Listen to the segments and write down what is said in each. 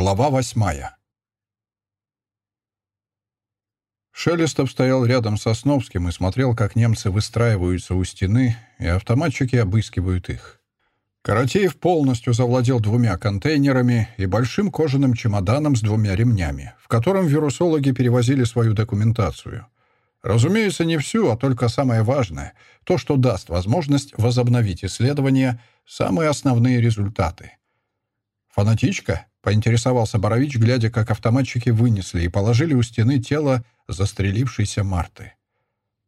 Глава восьмая. Шелестов стоял рядом с Сосновским и смотрел, как немцы выстраиваются у стены, и автоматчики обыскивают их. Каратеев полностью завладел двумя контейнерами и большим кожаным чемоданом с двумя ремнями, в котором вирусологи перевозили свою документацию. Разумеется, не всю, а только самое важное — то, что даст возможность возобновить исследования, самые основные результаты. «Фанатичка?» — поинтересовался Борович, глядя, как автоматчики вынесли и положили у стены тело застрелившейся Марты.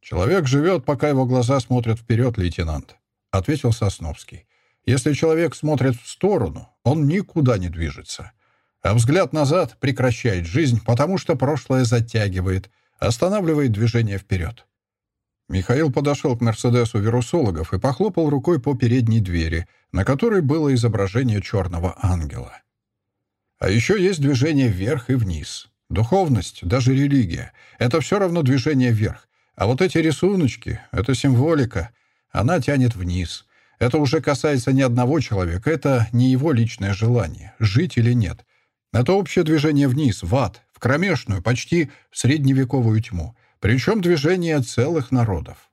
«Человек живет, пока его глаза смотрят вперед, лейтенант», — ответил Сосновский. «Если человек смотрит в сторону, он никуда не движется. А взгляд назад прекращает жизнь, потому что прошлое затягивает, останавливает движение вперед». Михаил подошел к «Мерседесу» вирусологов и похлопал рукой по передней двери, на которой было изображение черного ангела. А еще есть движение вверх и вниз. Духовность, даже религия — это все равно движение вверх. А вот эти рисуночки — это символика. Она тянет вниз. Это уже касается не одного человека, это не его личное желание — жить или нет. Это общее движение вниз, в ад, в кромешную, почти средневековую тьму — причем движение целых народов.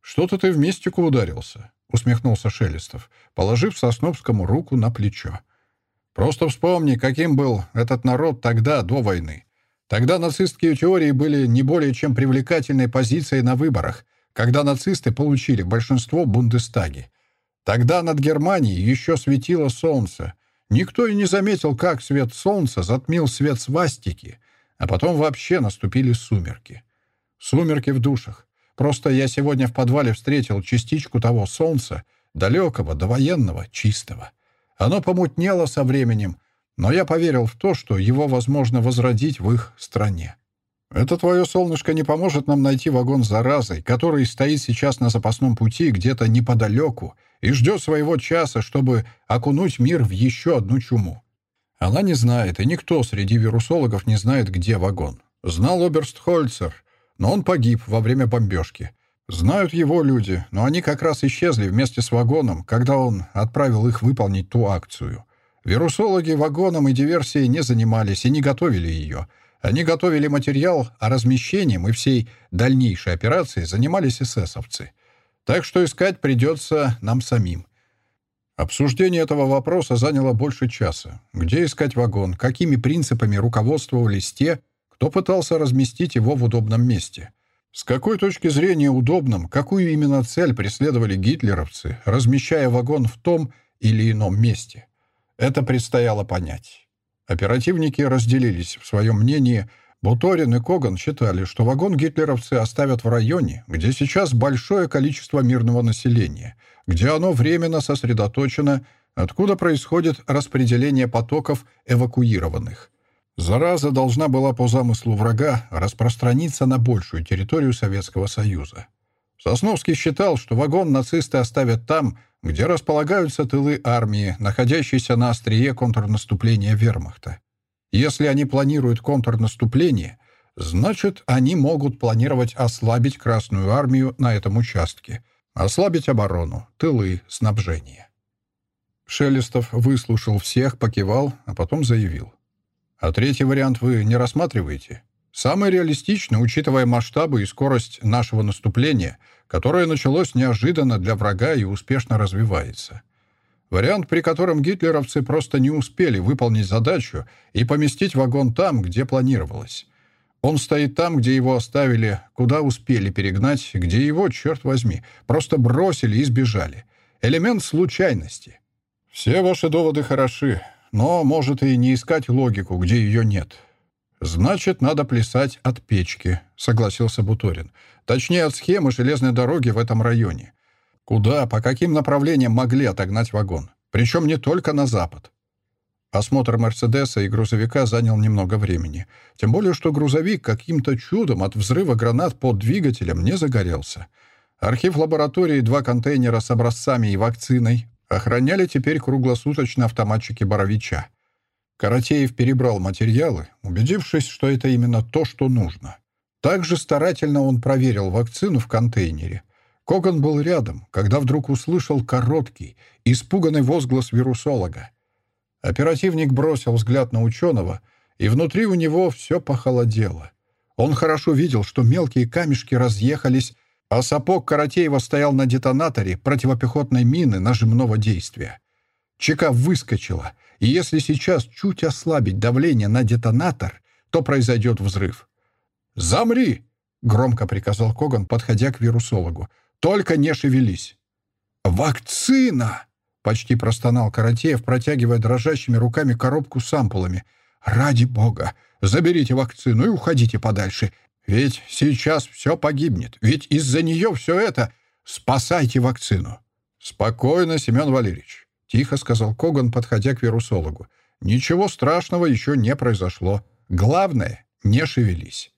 «Что-то ты в мистику ударился», — усмехнулся Шелестов, положив Сосновскому руку на плечо. «Просто вспомни, каким был этот народ тогда, до войны. Тогда нацистские теории были не более чем привлекательной позицией на выборах, когда нацисты получили большинство в Бундестаге. Тогда над Германией еще светило солнце. Никто и не заметил, как свет солнца затмил свет свастики, а потом вообще наступили сумерки. Сумерки в душах. Просто я сегодня в подвале встретил частичку того солнца, далекого, довоенного, чистого. Оно помутнело со временем, но я поверил в то, что его возможно возродить в их стране. Это твое солнышко не поможет нам найти вагон с заразой, который стоит сейчас на запасном пути где-то неподалеку и ждет своего часа, чтобы окунуть мир в еще одну чуму. Она не знает, и никто среди вирусологов не знает, где вагон. Знал Оберст Хольцер, но он погиб во время бомбежки. Знают его люди, но они как раз исчезли вместе с вагоном, когда он отправил их выполнить ту акцию. Вирусологи вагоном и диверсией не занимались и не готовили ее. Они готовили материал, а размещением и всей дальнейшей операцией занимались эсэсовцы. Так что искать придется нам самим. Обсуждение этого вопроса заняло больше часа. Где искать вагон? Какими принципами руководствовались те, кто пытался разместить его в удобном месте? С какой точки зрения удобным, какую именно цель преследовали гитлеровцы, размещая вагон в том или ином месте? Это предстояло понять. Оперативники разделились в своем мнении. Буторин и Коган считали, что вагон гитлеровцы оставят в районе, где сейчас большое количество мирного населения — где оно временно сосредоточено, откуда происходит распределение потоков эвакуированных. Зараза должна была по замыслу врага распространиться на большую территорию Советского Союза. Сосновский считал, что вагон нацисты оставят там, где располагаются тылы армии, находящиеся на острие контрнаступления вермахта. Если они планируют контрнаступление, значит, они могут планировать ослабить Красную армию на этом участке – Ослабить оборону, тылы, снабжение. Шелестов выслушал всех, покивал, а потом заявил. А третий вариант вы не рассматриваете? Самый реалистичный, учитывая масштабы и скорость нашего наступления, которое началось неожиданно для врага и успешно развивается. Вариант, при котором гитлеровцы просто не успели выполнить задачу и поместить вагон там, где планировалось. Он стоит там, где его оставили, куда успели перегнать, где его, черт возьми, просто бросили и сбежали. Элемент случайности. Все ваши доводы хороши, но может и не искать логику, где ее нет. «Значит, надо плясать от печки», — согласился Буторин. «Точнее, от схемы железной дороги в этом районе. Куда, по каким направлениям могли отогнать вагон? Причем не только на запад. Осмотр «Мерседеса» и грузовика занял немного времени. Тем более, что грузовик каким-то чудом от взрыва гранат под двигателем не загорелся. Архив лаборатории два контейнера с образцами и вакциной охраняли теперь круглосуточно автоматчики Боровича. Каратеев перебрал материалы, убедившись, что это именно то, что нужно. Также старательно он проверил вакцину в контейнере. Коган был рядом, когда вдруг услышал короткий, испуганный возглас вирусолога. Оперативник бросил взгляд на ученого, и внутри у него все похолодело. Он хорошо видел, что мелкие камешки разъехались, а сапог Каратеева стоял на детонаторе противопехотной мины нажимного действия. Чека выскочила, и если сейчас чуть ослабить давление на детонатор, то произойдет взрыв. «Замри!» — громко приказал Коган, подходя к вирусологу. «Только не шевелись!» «Вакцина!» — почти простонал Каратеев, протягивая дрожащими руками коробку с ампулами. «Ради бога! Заберите вакцину и уходите подальше. Ведь сейчас все погибнет. Ведь из-за нее все это... Спасайте вакцину!» «Спокойно, Семен Валерьевич», — тихо сказал Коган, подходя к вирусологу. «Ничего страшного еще не произошло. Главное — не шевелись».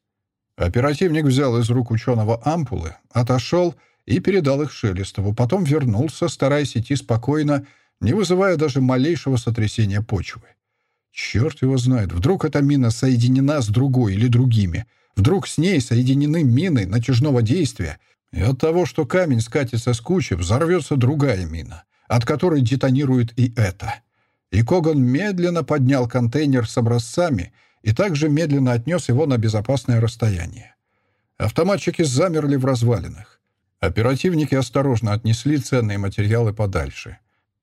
Оперативник взял из рук ученого ампулы, отошел и передал их Шелестову, потом вернулся, стараясь идти спокойно, не вызывая даже малейшего сотрясения почвы. Черт его знает, вдруг эта мина соединена с другой или другими, вдруг с ней соединены мины натяжного действия, и от того, что камень скатится с кучи, взорвется другая мина, от которой детонирует и это. И Коган медленно поднял контейнер с образцами — и также медленно отнес его на безопасное расстояние. Автоматчики замерли в развалинах. Оперативники осторожно отнесли ценные материалы подальше.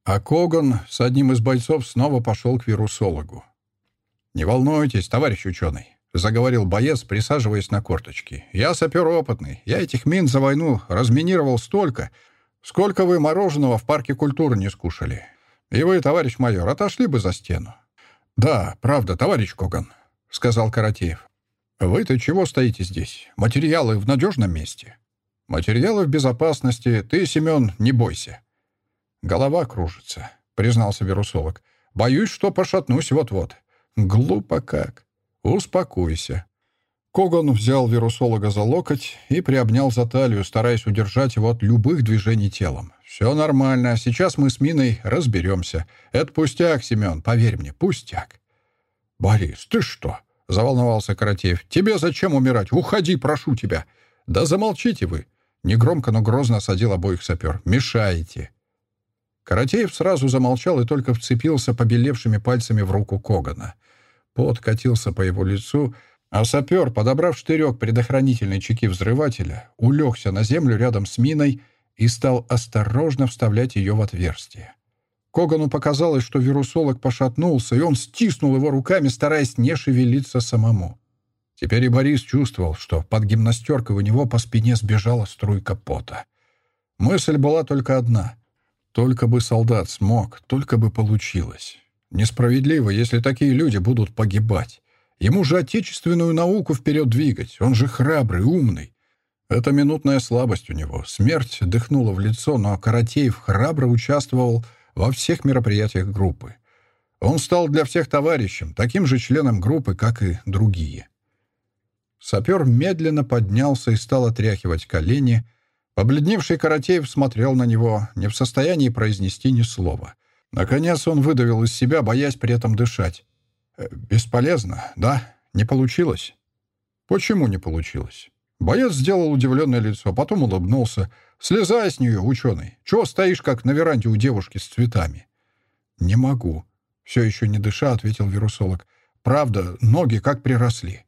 А Коган с одним из бойцов снова пошел к вирусологу. «Не волнуйтесь, товарищ ученый», — заговорил боец, присаживаясь на корточки. «Я сапер опытный. Я этих мин за войну разминировал столько, сколько вы мороженого в парке культуры не скушали. И вы, товарищ майор, отошли бы за стену». «Да, правда, товарищ Коган», — сказал Каратеев. «Вы-то чего стоите здесь? Материалы в надежном месте?» «Материалы в безопасности. Ты, Семен, не бойся». «Голова кружится», — признался вирусолог. «Боюсь, что пошатнусь вот-вот». «Глупо как». «Успокойся». Коган взял вирусолога за локоть и приобнял за талию, стараясь удержать его от любых движений телом. «Все нормально. Сейчас мы с Миной разберемся. Это пустяк, Семен, поверь мне, пустяк». «Борис, ты что?» — заволновался Каратеев. «Тебе зачем умирать? Уходи, прошу тебя!» «Да замолчите вы!» — негромко, но грозно осадил обоих сапер. «Мешаете!» Каратеев сразу замолчал и только вцепился побелевшими пальцами в руку Когана. Пот катился по его лицу, а сапер, подобрав штырек предохранительной чеки взрывателя, улегся на землю рядом с миной и стал осторожно вставлять ее в отверстие. Когану показалось, что вирусолог пошатнулся, и он стиснул его руками, стараясь не шевелиться самому. Теперь и Борис чувствовал, что под гимнастеркой у него по спине сбежала струйка пота. Мысль была только одна. Только бы солдат смог, только бы получилось. Несправедливо, если такие люди будут погибать. Ему же отечественную науку вперед двигать. Он же храбрый, умный. Это минутная слабость у него. Смерть дыхнула в лицо, но Каратеев храбро участвовал во всех мероприятиях группы. Он стал для всех товарищем, таким же членом группы, как и другие. Сапер медленно поднялся и стал отряхивать колени. Побледневший Каратеев смотрел на него, не в состоянии произнести ни слова. Наконец он выдавил из себя, боясь при этом дышать. «Э, «Бесполезно, да? Не получилось?» «Почему не получилось?» Боец сделал удивленное лицо, потом улыбнулся. «Слезай с нее, ученый. Чего стоишь, как на веранде у девушки с цветами?» «Не могу», — все еще не дыша, ответил вирусолог. «Правда, ноги как приросли».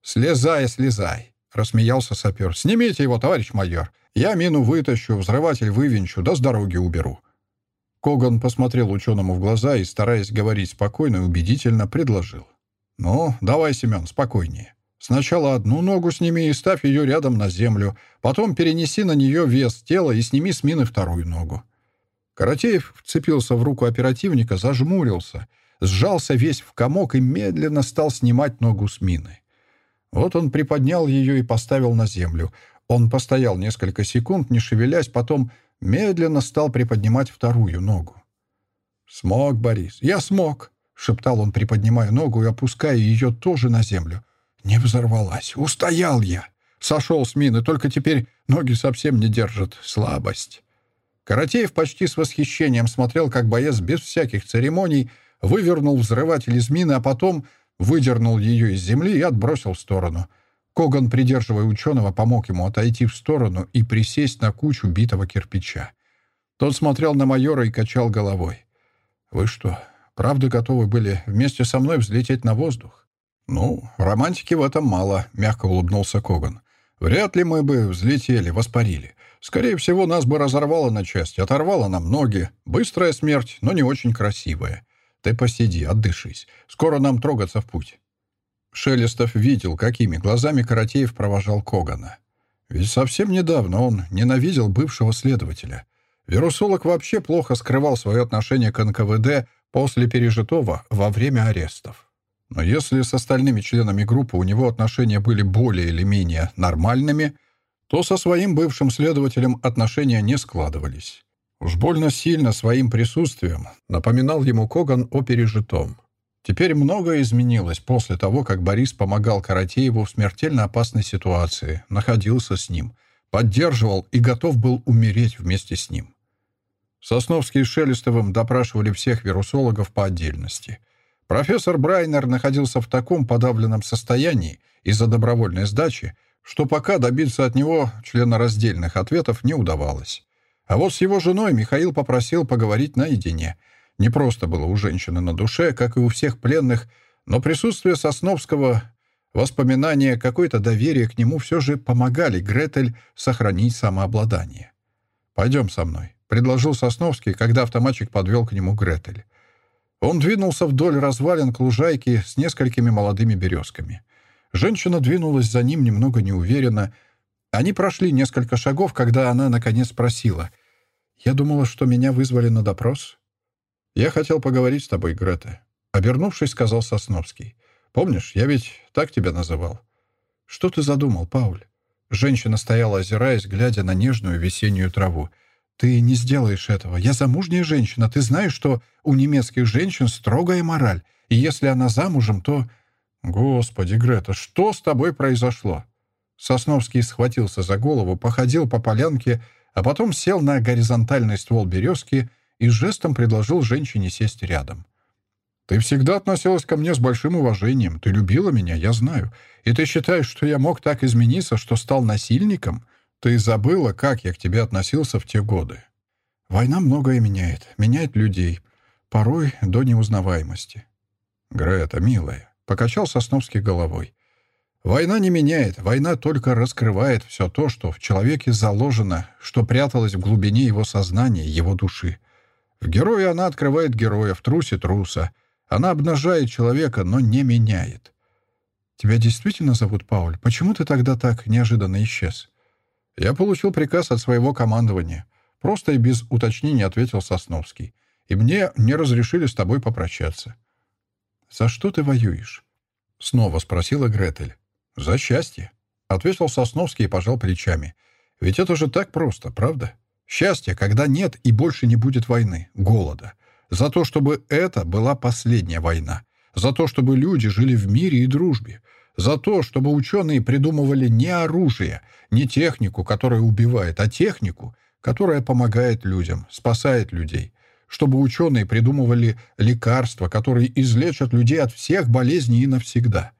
«Слезай, слезай», — рассмеялся сапер. «Снимите его, товарищ майор. Я мину вытащу, взрыватель вывинчу, да с дороги уберу». Коган посмотрел ученому в глаза и, стараясь говорить спокойно и убедительно, предложил. «Ну, давай, Семен, спокойнее. Сначала одну ногу сними и ставь ее рядом на землю. Потом перенеси на нее вес тела и сними с мины вторую ногу. Каратеев вцепился в руку оперативника, зажмурился, сжался весь в комок и медленно стал снимать ногу с мины. Вот он приподнял ее и поставил на землю. Он постоял несколько секунд, не шевелясь, потом медленно стал приподнимать вторую ногу. «Смог, Борис, я смог!» — шептал он, приподнимая ногу и опуская ее тоже на землю. Не взорвалась. Устоял я. Сошел с мины, только теперь ноги совсем не держат. Слабость. Каратеев почти с восхищением смотрел, как боец без всяких церемоний вывернул взрыватель из мины, а потом выдернул ее из земли и отбросил в сторону. Коган, придерживая ученого, помог ему отойти в сторону и присесть на кучу битого кирпича. Тот смотрел на майора и качал головой. «Вы что, Правда, готовы были вместе со мной взлететь на воздух. «Ну, романтики в этом мало», — мягко улыбнулся Коган. «Вряд ли мы бы взлетели, воспарили. Скорее всего, нас бы разорвало на части, оторвало нам ноги. Быстрая смерть, но не очень красивая. Ты посиди, отдышись. Скоро нам трогаться в путь». Шелестов видел, какими глазами Каратеев провожал Когана. Ведь совсем недавно он ненавидел бывшего следователя. Вирусолог вообще плохо скрывал свое отношение к НКВД после пережитого во время арестов. Но если с остальными членами группы у него отношения были более или менее нормальными, то со своим бывшим следователем отношения не складывались. Уж больно сильно своим присутствием напоминал ему Коган о пережитом. Теперь многое изменилось после того, как Борис помогал Каратееву в смертельно опасной ситуации, находился с ним, поддерживал и готов был умереть вместе с ним. Сосновский с Шелестовым допрашивали всех вирусологов по отдельности. Профессор Брайнер находился в таком подавленном состоянии из-за добровольной сдачи, что пока добиться от него членораздельных ответов не удавалось. А вот с его женой Михаил попросил поговорить наедине — не просто было у женщины на душе, как и у всех пленных, но присутствие Сосновского, воспоминания, какое-то доверие к нему все же помогали Гретель сохранить самообладание. «Пойдем со мной», — предложил Сосновский, когда автоматчик подвел к нему Гретель. Он двинулся вдоль развалин к лужайке с несколькими молодыми березками. Женщина двинулась за ним немного неуверенно. Они прошли несколько шагов, когда она наконец спросила. «Я думала, что меня вызвали на допрос?» «Я хотел поговорить с тобой, Грета», — обернувшись, сказал Сосновский. «Помнишь, я ведь так тебя называл?» «Что ты задумал, Пауль?» Женщина стояла, озираясь, глядя на нежную весеннюю траву. «Ты не сделаешь этого. Я замужняя женщина. Ты знаешь, что у немецких женщин строгая мораль, и если она замужем, то...» «Господи, Грета, что с тобой произошло?» Сосновский схватился за голову, походил по полянке, а потом сел на горизонтальный ствол березки — и жестом предложил женщине сесть рядом. «Ты всегда относилась ко мне с большим уважением. Ты любила меня, я знаю. И ты считаешь, что я мог так измениться, что стал насильником? Ты забыла, как я к тебе относился в те годы. Война многое меняет. Меняет людей. Порой до неузнаваемости». «Грета, милая», — покачал Сосновский головой. «Война не меняет. Война только раскрывает все то, что в человеке заложено, что пряталось в глубине его сознания, его души. В герое она открывает героя, в трусе труса. Она обнажает человека, но не меняет. «Тебя действительно зовут Пауль? Почему ты тогда так неожиданно исчез?» «Я получил приказ от своего командования». Просто и без уточнений ответил Сосновский. «И мне не разрешили с тобой попрощаться». «За что ты воюешь?» Снова спросила Гретель. «За счастье», — ответил Сосновский и пожал плечами. «Ведь это же так просто, правда?» Счастье, когда нет и больше не будет войны, голода. За то, чтобы это была последняя война. За то, чтобы люди жили в мире и дружбе. За то, чтобы ученые придумывали не оружие, не технику, которая убивает, а технику, которая помогает людям, спасает людей. Чтобы ученые придумывали лекарства, которые излечат людей от всех болезней и навсегда.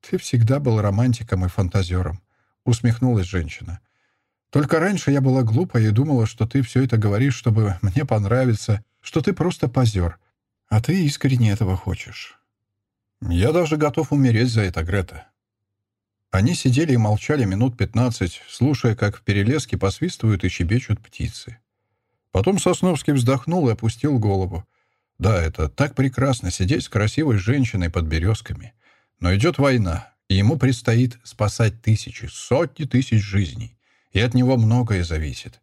«Ты всегда был романтиком и фантазером», — усмехнулась женщина. Только раньше я была глупая и думала, что ты все это говоришь, чтобы мне понравиться, что ты просто позер. А ты искренне этого хочешь. Я даже готов умереть за это, Грета. Они сидели и молчали минут пятнадцать, слушая, как в перелеске посвистывают и щебечут птицы. Потом Сосновский вздохнул и опустил голову. Да, это так прекрасно сидеть с красивой женщиной под березками. Но идет война, и ему предстоит спасать тысячи, сотни тысяч жизней и от него многое зависит.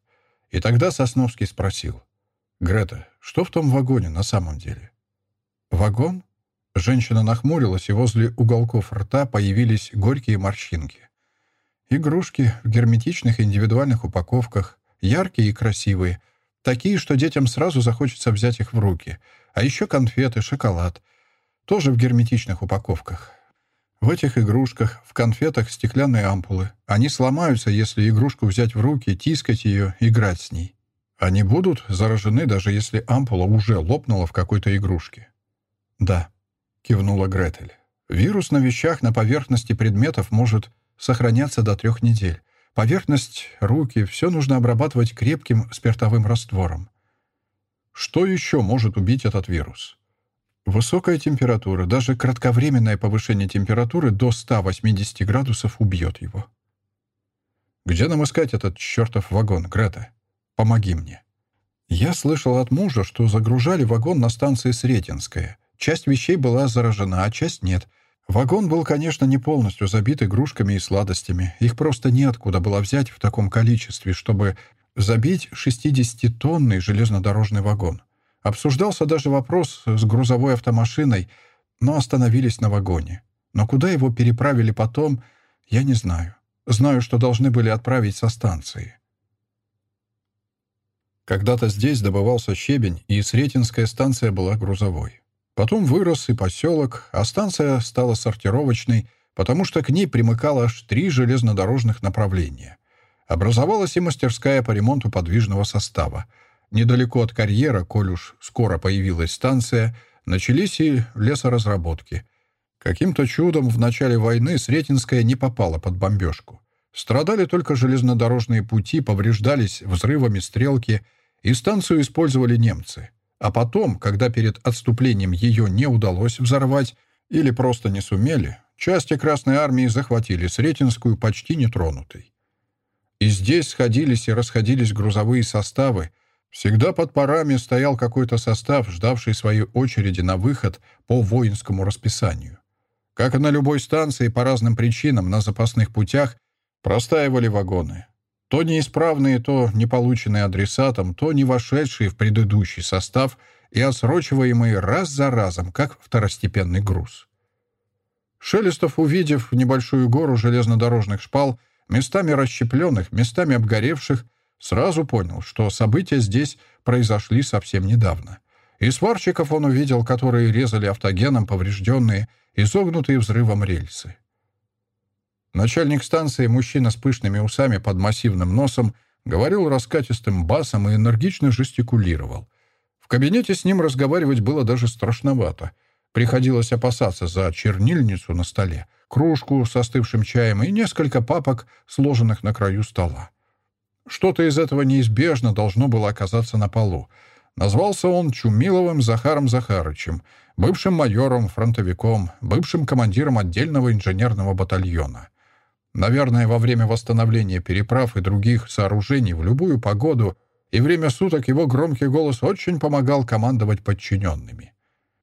И тогда Сосновский спросил, «Грета, что в том вагоне на самом деле?» «Вагон?» Женщина нахмурилась, и возле уголков рта появились горькие морщинки. Игрушки в герметичных индивидуальных упаковках, яркие и красивые, такие, что детям сразу захочется взять их в руки. А еще конфеты, шоколад. Тоже в герметичных упаковках. В этих игрушках, в конфетах стеклянные ампулы. Они сломаются, если игрушку взять в руки, тискать ее, играть с ней. Они будут заражены, даже если ампула уже лопнула в какой-то игрушке. «Да», — кивнула Гретель. «Вирус на вещах на поверхности предметов может сохраняться до трех недель. Поверхность, руки — все нужно обрабатывать крепким спиртовым раствором. Что еще может убить этот вирус? Высокая температура, даже кратковременное повышение температуры до 180 градусов убьет его. «Где нам искать этот чертов вагон, Грета? Помоги мне». Я слышал от мужа, что загружали вагон на станции Сретенская. Часть вещей была заражена, а часть нет. Вагон был, конечно, не полностью забит игрушками и сладостями. Их просто неоткуда было взять в таком количестве, чтобы забить 60-тонный железнодорожный вагон. Обсуждался даже вопрос с грузовой автомашиной, но остановились на вагоне. Но куда его переправили потом, я не знаю. Знаю, что должны были отправить со станции. Когда-то здесь добывался щебень, и Сретенская станция была грузовой. Потом вырос и поселок, а станция стала сортировочной, потому что к ней примыкало аж три железнодорожных направления. Образовалась и мастерская по ремонту подвижного состава. Недалеко от карьера, коль уж скоро появилась станция, начались и лесоразработки. Каким-то чудом в начале войны Сретенская не попала под бомбежку. Страдали только железнодорожные пути, повреждались взрывами стрелки — и станцию использовали немцы. А потом, когда перед отступлением ее не удалось взорвать или просто не сумели, части Красной Армии захватили Сретенскую почти нетронутой. И здесь сходились и расходились грузовые составы. Всегда под парами стоял какой-то состав, ждавший своей очереди на выход по воинскому расписанию. Как и на любой станции, по разным причинам на запасных путях простаивали вагоны. То неисправные, то не полученные адресатом, то не вошедшие в предыдущий состав и отсрочиваемые раз за разом, как второстепенный груз. Шелестов, увидев небольшую гору железнодорожных шпал, местами расщепленных, местами обгоревших, сразу понял, что события здесь произошли совсем недавно. И сварщиков он увидел, которые резали автогеном поврежденные, изогнутые взрывом рельсы. Начальник станции, мужчина с пышными усами под массивным носом, говорил раскатистым басом и энергично жестикулировал. В кабинете с ним разговаривать было даже страшновато. Приходилось опасаться за чернильницу на столе, кружку с остывшим чаем и несколько папок, сложенных на краю стола. Что-то из этого неизбежно должно было оказаться на полу. Назвался он Чумиловым Захаром Захарычем, бывшим майором, фронтовиком, бывшим командиром отдельного инженерного батальона. Наверное, во время восстановления переправ и других сооружений в любую погоду и время суток его громкий голос очень помогал командовать подчиненными.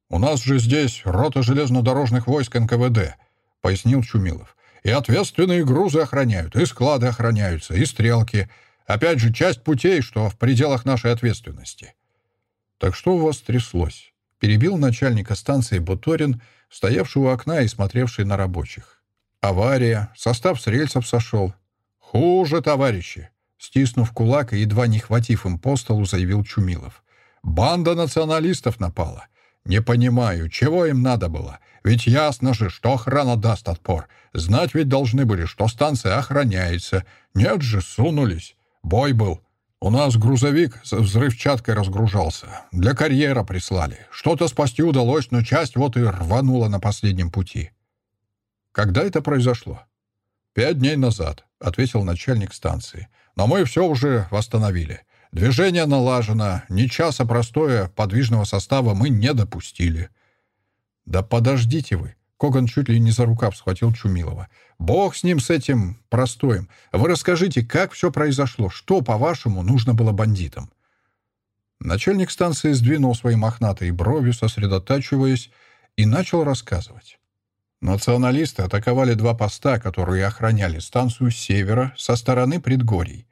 «У нас же здесь рота железнодорожных войск НКВД», — пояснил Чумилов. «И ответственные грузы охраняют, и склады охраняются, и стрелки. Опять же, часть путей, что в пределах нашей ответственности». «Так что у вас тряслось?» — перебил начальника станции Буторин, стоявший у окна и смотревший на рабочих. Авария, состав с рельсов сошел. Хуже, товарищи. Стиснув кулак и едва не хватив им по столу, заявил Чумилов. Банда националистов напала. Не понимаю, чего им надо было. Ведь ясно же, что охрана даст отпор. Знать ведь должны были, что станция охраняется. Нет же, сунулись. Бой был. У нас грузовик с взрывчаткой разгружался. Для карьера прислали. Что-то спасти удалось, но часть вот и рванула на последнем пути. «Когда это произошло?» «Пять дней назад», — ответил начальник станции. «Но мы все уже восстановили. Движение налажено, ни часа простое подвижного состава мы не допустили». «Да подождите вы!» Коган чуть ли не за рукав схватил Чумилова. «Бог с ним, с этим простоем. Вы расскажите, как все произошло? Что, по-вашему, нужно было бандитам?» Начальник станции сдвинул свои мохнатые брови, сосредотачиваясь, и начал рассказывать. Националисты атаковали два поста, которые охраняли станцию с севера со стороны предгорий.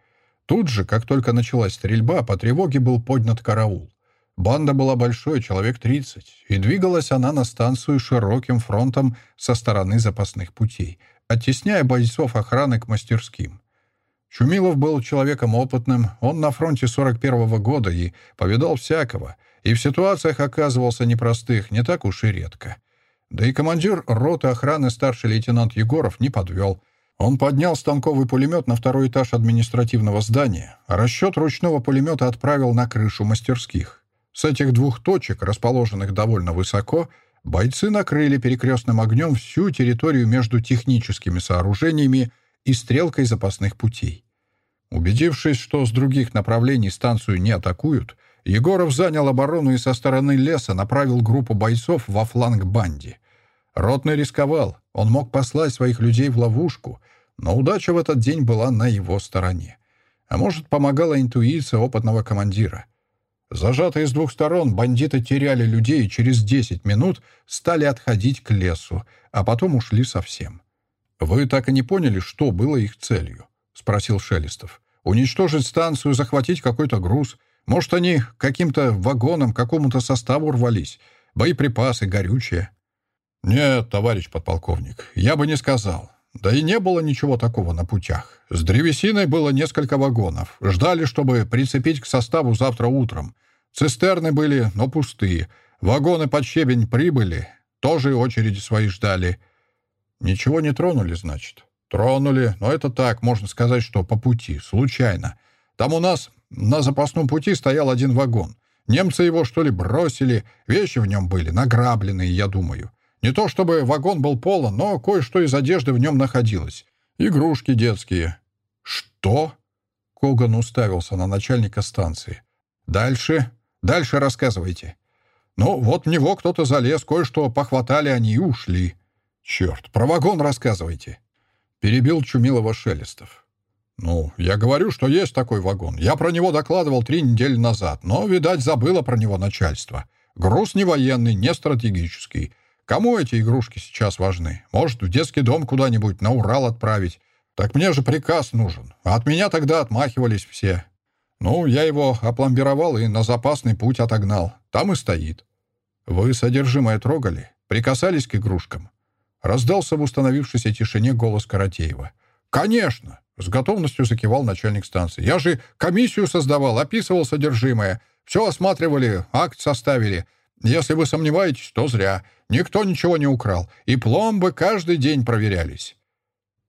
Тут же, как только началась стрельба, по тревоге был поднят караул. Банда была большой, человек 30, и двигалась она на станцию широким фронтом со стороны запасных путей, оттесняя бойцов охраны к мастерским. Чумилов был человеком опытным, он на фронте 41-го года и повидал всякого, и в ситуациях оказывался непростых не так уж и редко. Да и командир роты охраны старший лейтенант Егоров не подвел. Он поднял станковый пулемет на второй этаж административного здания, а расчет ручного пулемета отправил на крышу мастерских. С этих двух точек, расположенных довольно высоко, бойцы накрыли перекрестным огнем всю территорию между техническими сооружениями и стрелкой запасных путей. Убедившись, что с других направлений станцию не атакуют, Егоров занял оборону и со стороны леса направил группу бойцов во фланг банди. Ротный рисковал, он мог послать своих людей в ловушку, но удача в этот день была на его стороне. А может, помогала интуиция опытного командира. Зажатые с двух сторон, бандиты теряли людей и через 10 минут стали отходить к лесу, а потом ушли совсем. «Вы так и не поняли, что было их целью?» — спросил Шелестов. «Уничтожить станцию, захватить какой-то груз. Может, они каким-то вагоном, какому-то составу рвались. Боеприпасы, горючее». «Нет, товарищ подполковник, я бы не сказал. Да и не было ничего такого на путях. С древесиной было несколько вагонов. Ждали, чтобы прицепить к составу завтра утром. Цистерны были, но пустые. Вагоны под щебень прибыли. Тоже очереди свои ждали. Ничего не тронули, значит? Тронули, но это так, можно сказать, что по пути, случайно. Там у нас на запасном пути стоял один вагон. Немцы его, что ли, бросили. Вещи в нем были, награбленные, я думаю. Не то чтобы вагон был полон, но кое-что из одежды в нем находилось. Игрушки детские. «Что?» Коган уставился на начальника станции. «Дальше? Дальше рассказывайте». «Ну, вот в него кто-то залез, кое-что похватали они и ушли». «Черт, про вагон рассказывайте». Перебил Чумилова Шелестов. «Ну, я говорю, что есть такой вагон. Я про него докладывал три недели назад, но, видать, забыло про него начальство. Груз не военный, не стратегический. Кому эти игрушки сейчас важны? Может, в детский дом куда-нибудь на Урал отправить? Так мне же приказ нужен. А от меня тогда отмахивались все. Ну, я его опломбировал и на запасный путь отогнал. Там и стоит. Вы содержимое трогали? Прикасались к игрушкам?» Раздался в установившейся тишине голос Каратеева. «Конечно!» — с готовностью закивал начальник станции. «Я же комиссию создавал, описывал содержимое. Все осматривали, акт составили. Если вы сомневаетесь, то зря. Никто ничего не украл. И пломбы каждый день проверялись.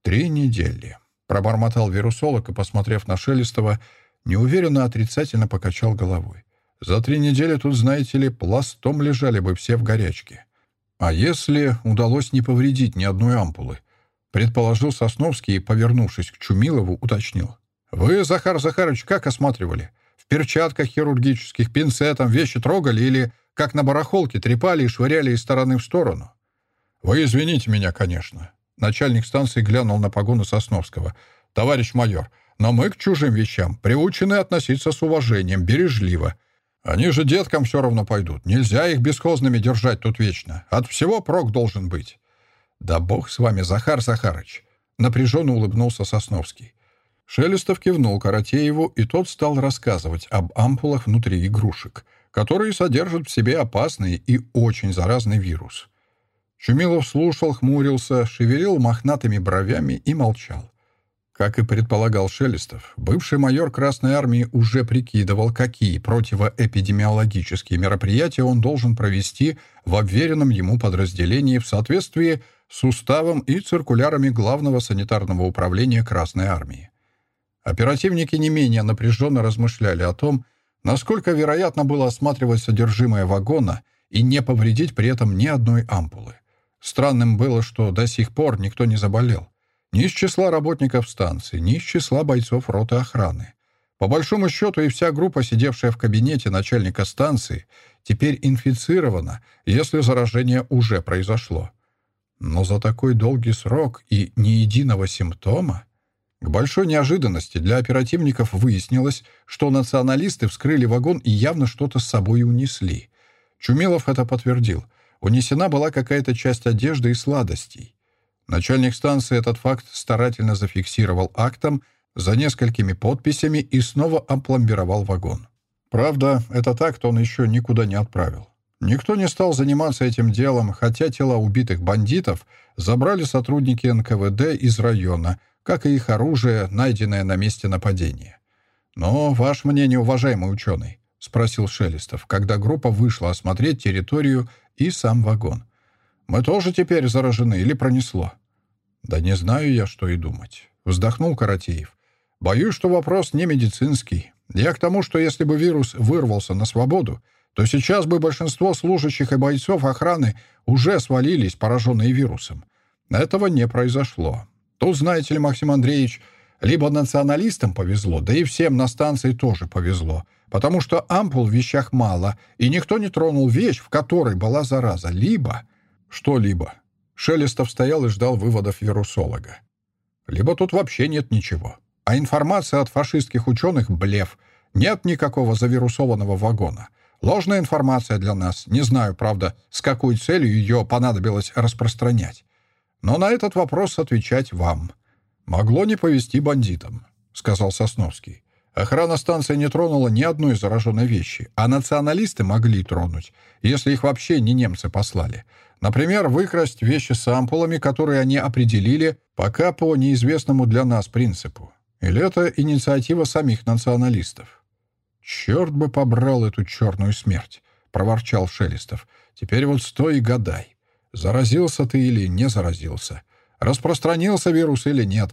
«Три недели», — пробормотал вирусолог и, посмотрев на Шелестова, неуверенно отрицательно покачал головой. «За три недели тут, знаете ли, пластом лежали бы все в горячке. А если удалось не повредить ни одной ампулы?» Предположил Сосновский и, повернувшись к Чумилову, уточнил. «Вы, Захар Захарович, как осматривали? В перчатках хирургических, пинцетом вещи трогали или как на барахолке трепали и швыряли из стороны в сторону. «Вы извините меня, конечно». Начальник станции глянул на погону Сосновского. «Товарищ майор, но мы к чужим вещам приучены относиться с уважением, бережливо. Они же деткам все равно пойдут. Нельзя их бесхозными держать тут вечно. От всего прок должен быть». «Да бог с вами, Захар Захарыч!» Напряженно улыбнулся Сосновский. Шелестов кивнул Каратееву, и тот стал рассказывать об ампулах внутри игрушек — которые содержат в себе опасный и очень заразный вирус. Чумилов слушал, хмурился, шевелил мохнатыми бровями и молчал. Как и предполагал Шелестов, бывший майор Красной Армии уже прикидывал, какие противоэпидемиологические мероприятия он должен провести в обверенном ему подразделении в соответствии с уставом и циркулярами Главного санитарного управления Красной Армии. Оперативники не менее напряженно размышляли о том, Насколько вероятно было осматривать содержимое вагона и не повредить при этом ни одной ампулы? Странным было, что до сих пор никто не заболел. Ни из числа работников станции, ни из числа бойцов роты охраны. По большому счету и вся группа, сидевшая в кабинете начальника станции, теперь инфицирована, если заражение уже произошло. Но за такой долгий срок и ни единого симптома к большой неожиданности для оперативников выяснилось, что националисты вскрыли вагон и явно что-то с собой унесли. Чумилов это подтвердил. Унесена была какая-то часть одежды и сладостей. Начальник станции этот факт старательно зафиксировал актом за несколькими подписями и снова опломбировал вагон. Правда, этот акт он еще никуда не отправил. Никто не стал заниматься этим делом, хотя тела убитых бандитов забрали сотрудники НКВД из района – как и их оружие, найденное на месте нападения. «Но ваше мнение, уважаемый ученый?» — спросил Шелестов, когда группа вышла осмотреть территорию и сам вагон. «Мы тоже теперь заражены или пронесло?» «Да не знаю я, что и думать», — вздохнул Каратеев. «Боюсь, что вопрос не медицинский. Я к тому, что если бы вирус вырвался на свободу, то сейчас бы большинство служащих и бойцов охраны уже свалились, пораженные вирусом. Этого не произошло. Тут, знаете ли, Максим Андреевич, Либо националистам повезло, да и всем на станции тоже повезло, потому что ампул в вещах мало, и никто не тронул вещь, в которой была зараза. Либо... Что-либо. Шелестов стоял и ждал выводов вирусолога. Либо тут вообще нет ничего. А информация от фашистских ученых — блеф. Нет никакого завирусованного вагона. Ложная информация для нас. Не знаю, правда, с какой целью ее понадобилось распространять. Но на этот вопрос отвечать вам. «Могло не повести бандитам», — сказал Сосновский. «Охрана станции не тронула ни одной зараженной вещи, а националисты могли тронуть, если их вообще не немцы послали. Например, выкрасть вещи с ампулами, которые они определили пока по неизвестному для нас принципу. Или это инициатива самих националистов?» «Черт бы побрал эту черную смерть!» — проворчал Шелестов. «Теперь вот стой и гадай, заразился ты или не заразился. Распространился вирус или нет.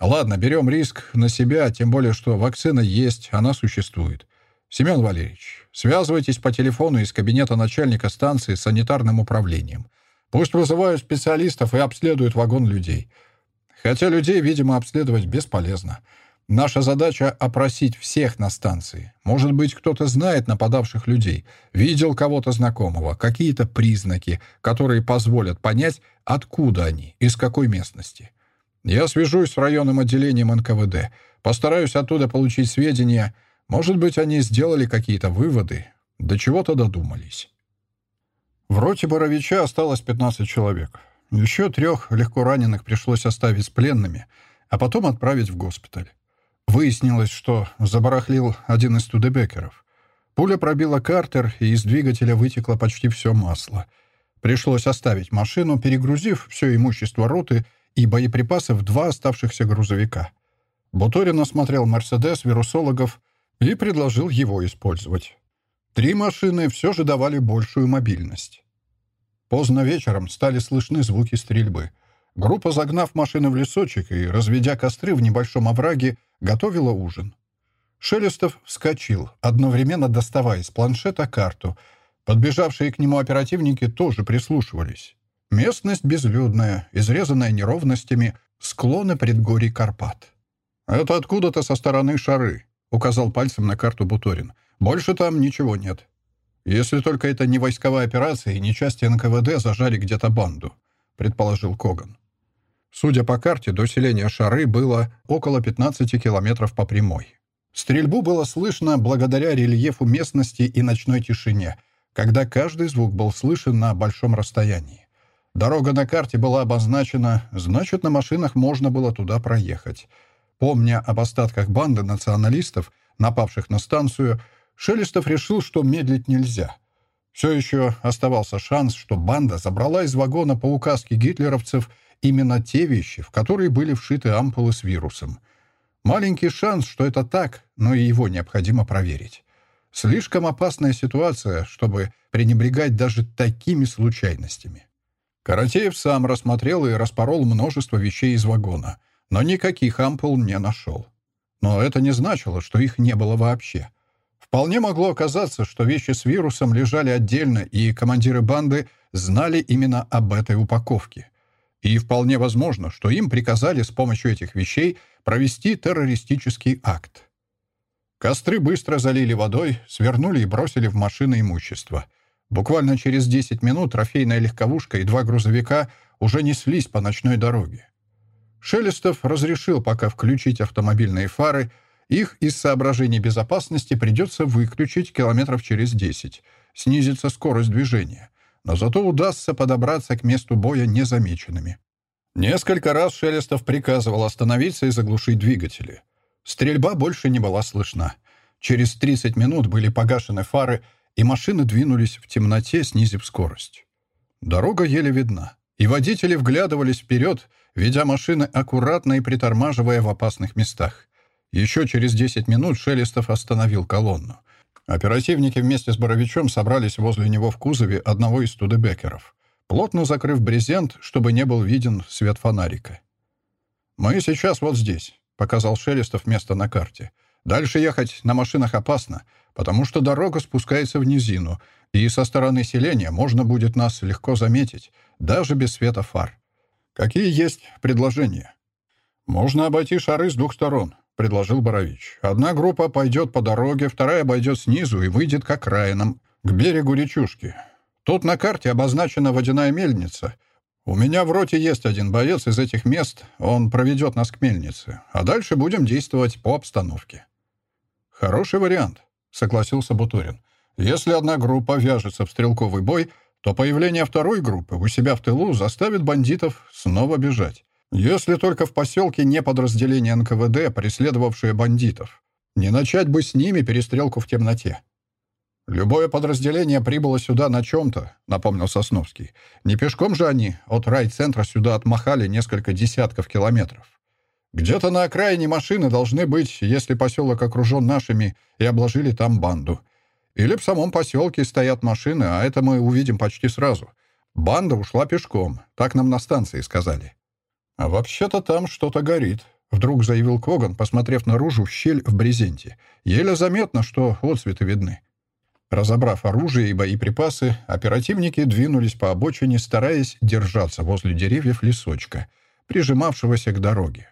Ладно, берем риск на себя, тем более, что вакцина есть, она существует. Семен Валерьевич, связывайтесь по телефону из кабинета начальника станции с санитарным управлением. Пусть вызывают специалистов и обследуют вагон людей. Хотя людей, видимо, обследовать бесполезно. Наша задача — опросить всех на станции. Может быть, кто-то знает нападавших людей, видел кого-то знакомого, какие-то признаки, которые позволят понять, откуда они, из какой местности. Я свяжусь с районным отделением НКВД, постараюсь оттуда получить сведения. Может быть, они сделали какие-то выводы, до чего-то додумались. В роте Боровича осталось 15 человек. Еще трех легко раненых пришлось оставить с пленными, а потом отправить в госпиталь. Выяснилось, что забарахлил один из студебекеров. Пуля пробила картер, и из двигателя вытекло почти все масло. Пришлось оставить машину, перегрузив все имущество роты и боеприпасы в два оставшихся грузовика. Буторин осмотрел «Мерседес» вирусологов и предложил его использовать. Три машины все же давали большую мобильность. Поздно вечером стали слышны звуки стрельбы — Группа, загнав машины в лесочек и разведя костры в небольшом овраге, готовила ужин. Шелестов вскочил, одновременно доставая из планшета карту. Подбежавшие к нему оперативники тоже прислушивались. Местность безлюдная, изрезанная неровностями, склоны предгорий Карпат. «Это откуда-то со стороны шары», — указал пальцем на карту Буторин. «Больше там ничего нет. Если только это не войсковая операция и не части НКВД зажали где-то банду», — предположил Коган. Судя по карте, до селения Шары было около 15 километров по прямой. Стрельбу было слышно благодаря рельефу местности и ночной тишине, когда каждый звук был слышен на большом расстоянии. Дорога на карте была обозначена, значит, на машинах можно было туда проехать. Помня об остатках банды националистов, напавших на станцию, Шелестов решил, что медлить нельзя. Все еще оставался шанс, что банда забрала из вагона по указке гитлеровцев – именно те вещи, в которые были вшиты ампулы с вирусом. Маленький шанс, что это так, но и его необходимо проверить. Слишком опасная ситуация, чтобы пренебрегать даже такими случайностями. Каратеев сам рассмотрел и распорол множество вещей из вагона, но никаких ампул не нашел. Но это не значило, что их не было вообще. Вполне могло оказаться, что вещи с вирусом лежали отдельно, и командиры банды знали именно об этой упаковке. И вполне возможно, что им приказали с помощью этих вещей провести террористический акт. Костры быстро залили водой, свернули и бросили в машины имущество. Буквально через 10 минут трофейная легковушка и два грузовика уже неслись по ночной дороге. Шелестов разрешил пока включить автомобильные фары, их из соображений безопасности придется выключить километров через 10, снизится скорость движения но зато удастся подобраться к месту боя незамеченными. Несколько раз Шелестов приказывал остановиться и заглушить двигатели. Стрельба больше не была слышна. Через 30 минут были погашены фары, и машины двинулись в темноте, снизив скорость. Дорога еле видна, и водители вглядывались вперед, ведя машины аккуратно и притормаживая в опасных местах. Еще через 10 минут Шелестов остановил колонну. Оперативники вместе с Боровичом собрались возле него в кузове одного из студебекеров, плотно закрыв брезент, чтобы не был виден свет фонарика. «Мы сейчас вот здесь», — показал Шелестов место на карте. «Дальше ехать на машинах опасно, потому что дорога спускается в низину, и со стороны селения можно будет нас легко заметить, даже без света фар. Какие есть предложения?» «Можно обойти шары с двух сторон», — предложил Борович. «Одна группа пойдет по дороге, вторая обойдет снизу и выйдет к окраинам, к берегу речушки. Тут на карте обозначена водяная мельница. У меня в роте есть один боец из этих мест, он проведет нас к мельнице, а дальше будем действовать по обстановке». «Хороший вариант», — согласился Бутурин. «Если одна группа вяжется в стрелковый бой, то появление второй группы у себя в тылу заставит бандитов снова бежать. Если только в поселке не подразделение НКВД, преследовавшее бандитов. Не начать бы с ними перестрелку в темноте. «Любое подразделение прибыло сюда на чем-то», — напомнил Сосновский. «Не пешком же они от райцентра сюда отмахали несколько десятков километров. Где-то на окраине машины должны быть, если поселок окружен нашими и обложили там банду. Или в самом поселке стоят машины, а это мы увидим почти сразу. Банда ушла пешком, так нам на станции сказали». «А вообще-то там что-то горит», — вдруг заявил Коган, посмотрев наружу в щель в брезенте. «Еле заметно, что отцветы видны». Разобрав оружие и боеприпасы, оперативники двинулись по обочине, стараясь держаться возле деревьев лесочка, прижимавшегося к дороге.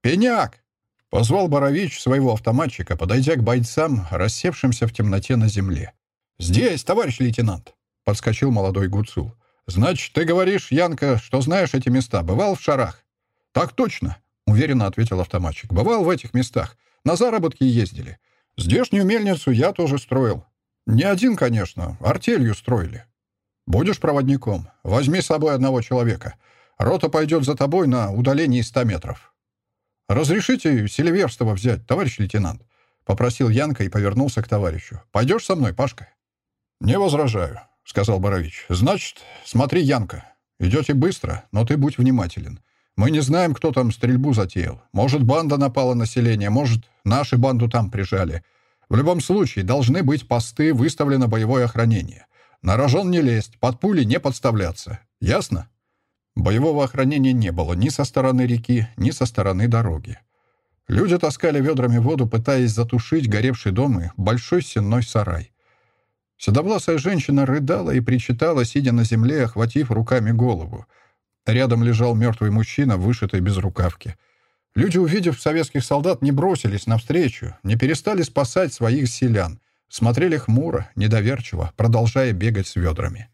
«Пеняк!» — позвал Борович своего автоматчика, подойдя к бойцам, рассевшимся в темноте на земле. «Здесь, товарищ лейтенант!» — подскочил молодой Гуцул. «Значит, ты говоришь, Янка, что знаешь эти места. Бывал в шарах?» «Так точно», — уверенно ответил автоматчик. «Бывал в этих местах. На заработки ездили. Здешнюю мельницу я тоже строил. Не один, конечно. Артелью строили. Будешь проводником? Возьми с собой одного человека. Рота пойдет за тобой на удалении ста метров». «Разрешите Селиверстова взять, товарищ лейтенант?» — попросил Янка и повернулся к товарищу. «Пойдешь со мной, Пашка?» «Не возражаю», — сказал Борович. «Значит, смотри, Янка. Идете быстро, но ты будь внимателен. Мы не знаем, кто там стрельбу затеял. Может, банда напала на селение, может, наши банду там прижали. В любом случае, должны быть посты, выставлено боевое охранение. На рожон не лезть, под пули не подставляться. Ясно?» Боевого охранения не было ни со стороны реки, ни со стороны дороги. Люди таскали ведрами воду, пытаясь затушить горевший дом и большой сенной сарай. Седовласая женщина рыдала и причитала, сидя на земле, охватив руками голову. Рядом лежал мертвый мужчина в вышитой безрукавке. Люди, увидев советских солдат, не бросились навстречу, не перестали спасать своих селян. Смотрели хмуро, недоверчиво, продолжая бегать с ведрами.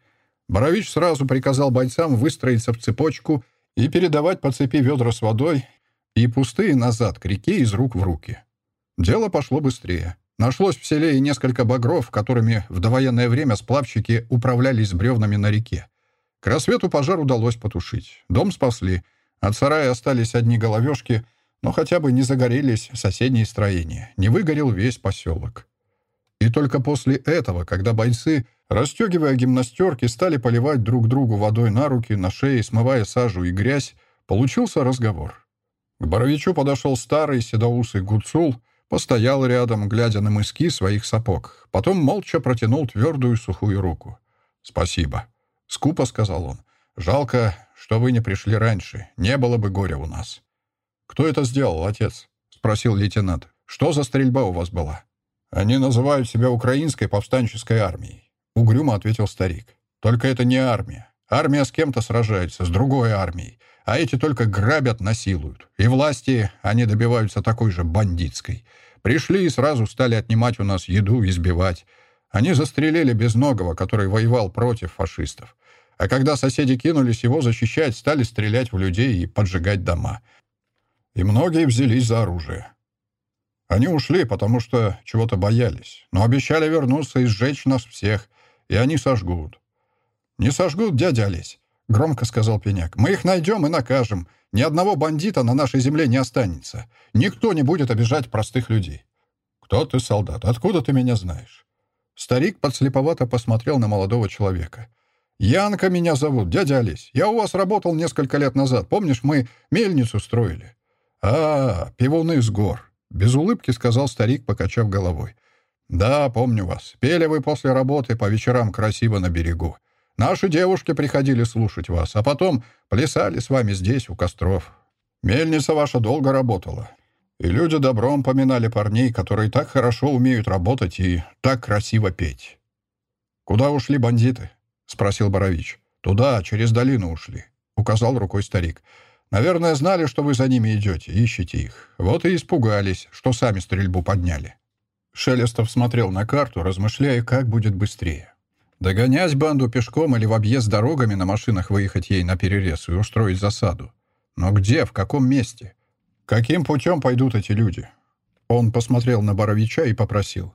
Борович сразу приказал бойцам выстроиться в цепочку и передавать по цепи ведра с водой и пустые назад к реке из рук в руки. Дело пошло быстрее. Нашлось в селе и несколько багров, которыми в довоенное время сплавщики управлялись бревнами на реке. К рассвету пожар удалось потушить. Дом спасли. От сарая остались одни головешки, но хотя бы не загорелись соседние строения. Не выгорел весь поселок. И только после этого, когда бойцы, расстегивая гимнастерки, стали поливать друг другу водой на руки, на шеи, смывая сажу и грязь, получился разговор. К Боровичу подошел старый седоусый гуцул — Постоял рядом, глядя на мыски своих сапог. Потом молча протянул твердую сухую руку. «Спасибо», — скупо сказал он. «Жалко, что вы не пришли раньше. Не было бы горя у нас». «Кто это сделал, отец?» — спросил лейтенант. «Что за стрельба у вас была?» «Они называют себя украинской повстанческой армией», — угрюмо ответил старик. «Только это не армия. Армия с кем-то сражается, с другой армией. А эти только грабят, насилуют. И власти они добиваются такой же бандитской. Пришли и сразу стали отнимать у нас еду, избивать. Они застрелили Безногого, который воевал против фашистов. А когда соседи кинулись его защищать, стали стрелять в людей и поджигать дома. И многие взялись за оружие. Они ушли, потому что чего-то боялись, но обещали вернуться и сжечь нас всех, и они сожгут. Не сожгут, дядя Олесь. — громко сказал Пеняк. «Мы их найдем и накажем. Ни одного бандита на нашей земле не останется. Никто не будет обижать простых людей». «Кто ты, солдат? Откуда ты меня знаешь?» Старик подслеповато посмотрел на молодого человека. «Янка меня зовут, дядя Олесь. Я у вас работал несколько лет назад. Помнишь, мы мельницу строили?» «А, пивуны с гор», — без улыбки сказал старик, покачав головой. «Да, помню вас. Пели вы после работы по вечерам красиво на берегу. Наши девушки приходили слушать вас, а потом плясали с вами здесь, у костров. Мельница ваша долго работала. И люди добром поминали парней, которые так хорошо умеют работать и так красиво петь. «Куда ушли бандиты?» — спросил Борович. «Туда, через долину ушли», — указал рукой старик. Наверное, знали, что вы за ними идете, ищете их. Вот и испугались, что сами стрельбу подняли». Шелестов смотрел на карту, размышляя, как будет быстрее. Догонять банду пешком или в объезд дорогами на машинах выехать ей на перерез и устроить засаду. Но где, в каком месте? Каким путем пойдут эти люди? Он посмотрел на Боровича и попросил.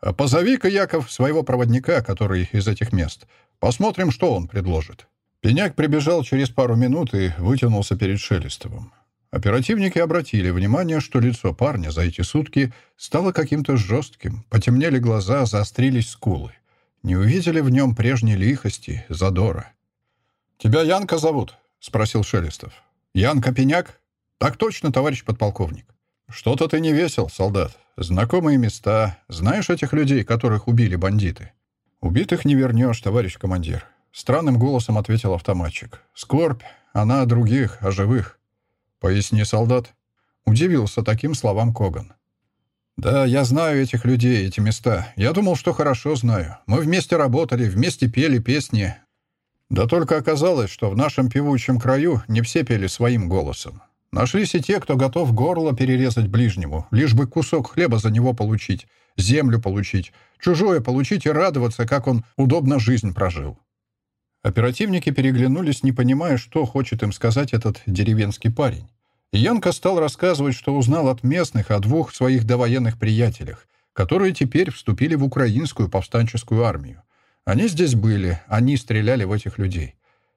«А позови-ка, Яков, своего проводника, который из этих мест. Посмотрим, что он предложит». Пеняк прибежал через пару минут и вытянулся перед Шелестовым. Оперативники обратили внимание, что лицо парня за эти сутки стало каким-то жестким, потемнели глаза, заострились скулы. Не увидели в нем прежней лихости, задора. «Тебя Янка зовут?» — спросил Шелестов. «Янка Пеняк?» «Так точно, товарищ подполковник». «Что-то ты не весел, солдат. Знакомые места. Знаешь этих людей, которых убили бандиты?» «Убитых не вернешь, товарищ командир. Странным голосом ответил автоматчик. «Скорбь, она о других, о живых». «Поясни, солдат». Удивился таким словам Коган. «Да, я знаю этих людей, эти места. Я думал, что хорошо знаю. Мы вместе работали, вместе пели песни. Да только оказалось, что в нашем певучем краю не все пели своим голосом. Нашлись и те, кто готов горло перерезать ближнему, лишь бы кусок хлеба за него получить, землю получить, чужое получить и радоваться, как он удобно жизнь прожил. Оперативники переглянулись, не понимая, что хочет им сказать этот деревенский парень. Янка стал рассказывать, что узнал от местных о двух своих довоенных приятелях, которые теперь вступили в украинскую повстанческую армию. Они здесь были, они стреляли в этих людей.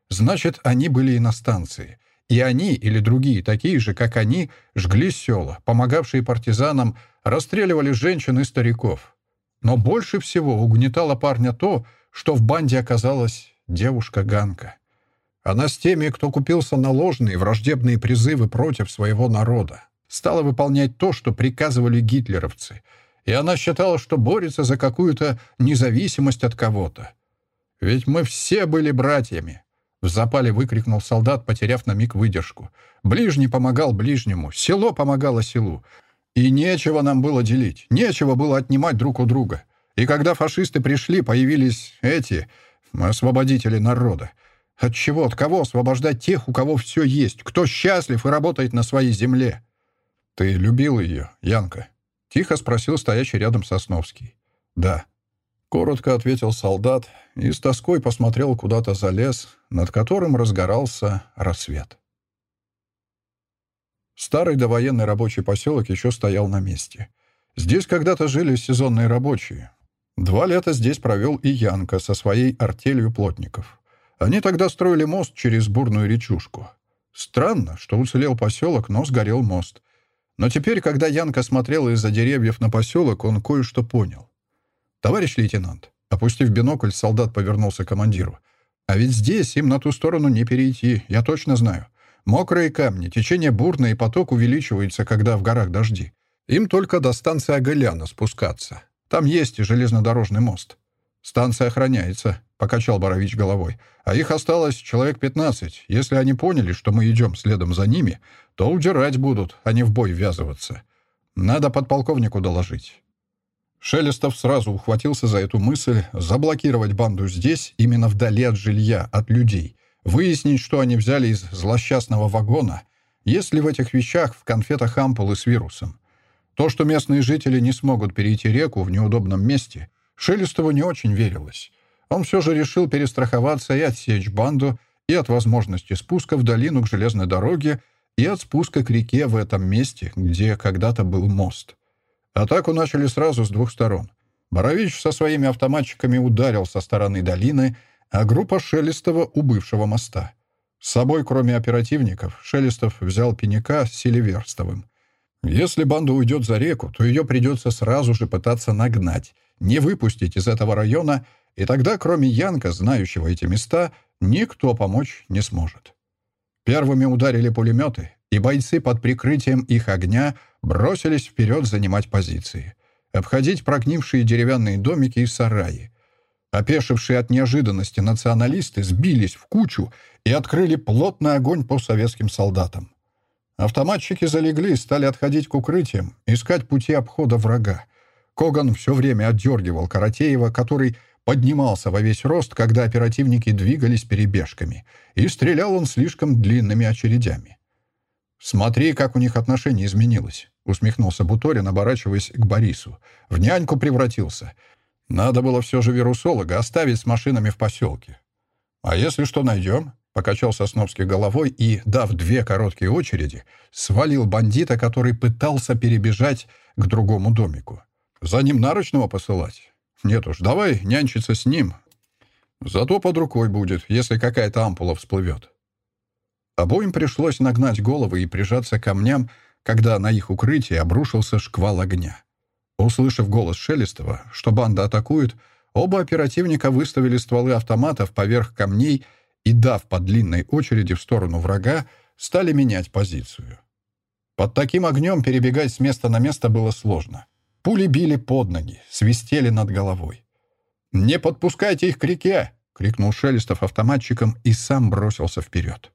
Значит, они были и на станции. И они, или другие, такие же, как они, жгли села, помогавшие партизанам, расстреливали женщин и стариков. Но больше всего угнетало парня то, что в банде оказалось девушка Ганка. Она с теми, кто купился на ложные враждебные призывы против своего народа. Стала выполнять то, что приказывали гитлеровцы. И она считала, что борется за какую-то независимость от кого-то. «Ведь мы все были братьями!» В запале выкрикнул солдат, потеряв на миг выдержку. «Ближний помогал ближнему, село помогало селу. И нечего нам было делить, нечего было отнимать друг у друга. И когда фашисты пришли, появились эти, освободители народа. От чего, от кого освобождать тех, у кого все есть, кто счастлив и работает на своей земле? Ты любил ее, Янка? Тихо спросил стоящий рядом Сосновский. Да. Коротко ответил солдат и с тоской посмотрел куда-то за лес, над которым разгорался рассвет. Старый довоенный рабочий поселок еще стоял на месте. Здесь когда-то жили сезонные рабочие, Два лета здесь провел и Янка со своей артелью плотников. Они тогда строили мост через бурную речушку. Странно, что уцелел поселок, но сгорел мост. Но теперь, когда Янка смотрел из-за деревьев на поселок, он кое-что понял. «Товарищ лейтенант», опустив бинокль, солдат повернулся к командиру. «А ведь здесь им на ту сторону не перейти, я точно знаю. Мокрые камни, течение бурное и поток увеличивается, когда в горах дожди. Им только до станции Агаляна спускаться. Там есть и железнодорожный мост. Станция охраняется», — покачал Борович головой. «А их осталось человек пятнадцать. Если они поняли, что мы идем следом за ними, то удирать будут, а не в бой ввязываться. Надо подполковнику доложить». Шелестов сразу ухватился за эту мысль заблокировать банду здесь, именно вдали от жилья, от людей, выяснить, что они взяли из злосчастного вагона, есть ли в этих вещах в конфетах ампулы с вирусом. То, что местные жители не смогут перейти реку в неудобном месте, Шелестову не очень верилось. Он все же решил перестраховаться и отсечь банду и от возможности спуска в долину к железной дороге, и от спуска к реке в этом месте, где когда-то был мост. Атаку начали сразу с двух сторон. Борович со своими автоматчиками ударил со стороны долины, а группа Шелестова у бывшего моста. С собой, кроме оперативников, Шелестов взял пенека с Селиверстовым. Если банда уйдет за реку, то ее придется сразу же пытаться нагнать, не выпустить из этого района, и тогда, кроме Янка, знающего эти места, никто помочь не сможет. Первыми ударили пулеметы, и бойцы под прикрытием их огня бросились вперед занимать позиции, обходить прогнившие деревянные домики и сараи. Опешившие от неожиданности националисты сбились в кучу и открыли плотный огонь по советским солдатам. Автоматчики залегли и стали отходить к укрытиям, искать пути обхода врага. Коган все время отдергивал Каратеева, который поднимался во весь рост, когда оперативники двигались перебежками, и стрелял он слишком длинными очередями. «Смотри, как у них отношение изменилось», — усмехнулся Буторин, оборачиваясь к Борису. «В няньку превратился. Надо было все же вирусолога оставить с машинами в поселке». «А если что найдем?» — покачал Сосновский головой и, дав две короткие очереди, свалил бандита, который пытался перебежать к другому домику. «За ним нарочного посылать? Нет уж, давай нянчиться с ним. Зато под рукой будет, если какая-то ампула всплывет». Обоим пришлось нагнать головы и прижаться к камням, когда на их укрытие обрушился шквал огня. Услышав голос Шелестова, что банда атакует, оба оперативника выставили стволы автоматов поверх камней и, дав по длинной очереди в сторону врага, стали менять позицию. Под таким огнем перебегать с места на место было сложно. Пули били под ноги, свистели над головой. «Не подпускайте их к реке!» — крикнул Шелестов автоматчиком и сам бросился вперед.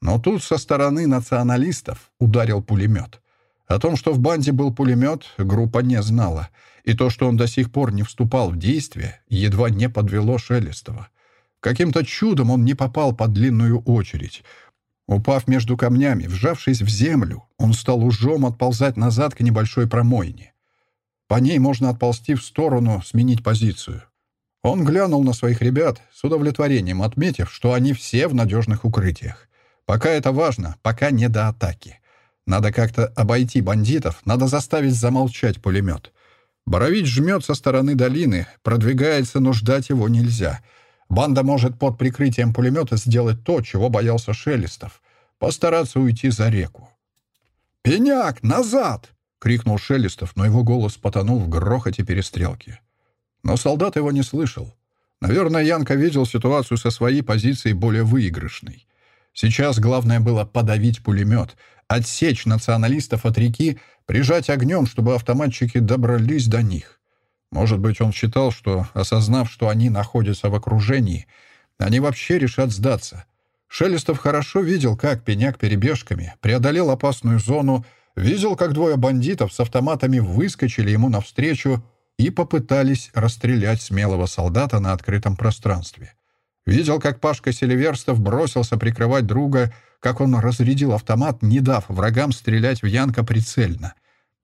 Но тут со стороны националистов ударил пулемет. О том, что в банде был пулемет, группа не знала. И то, что он до сих пор не вступал в действие, едва не подвело Шелестова. Каким-то чудом он не попал под длинную очередь. Упав между камнями, вжавшись в землю, он стал ужом отползать назад к небольшой промойне. По ней можно отползти в сторону, сменить позицию. Он глянул на своих ребят с удовлетворением, отметив, что они все в надежных укрытиях. Пока это важно, пока не до атаки. Надо как-то обойти бандитов, надо заставить замолчать пулемет. Борович жмет со стороны долины, продвигается, но ждать его нельзя. Банда может под прикрытием пулемета сделать то, чего боялся Шелестов. Постараться уйти за реку. «Пеняк, назад!» — крикнул Шелестов, но его голос потонул в грохоте перестрелки. Но солдат его не слышал. Наверное, Янка видел ситуацию со своей позиции более выигрышной. Сейчас главное было подавить пулемет, отсечь националистов от реки, прижать огнем, чтобы автоматчики добрались до них. Может быть, он считал, что, осознав, что они находятся в окружении, они вообще решат сдаться. Шелестов хорошо видел, как пеняк перебежками преодолел опасную зону, видел, как двое бандитов с автоматами выскочили ему навстречу и попытались расстрелять смелого солдата на открытом пространстве. Видел, как Пашка Селиверстов бросился прикрывать друга, как он разрядил автомат, не дав врагам стрелять в Янка прицельно.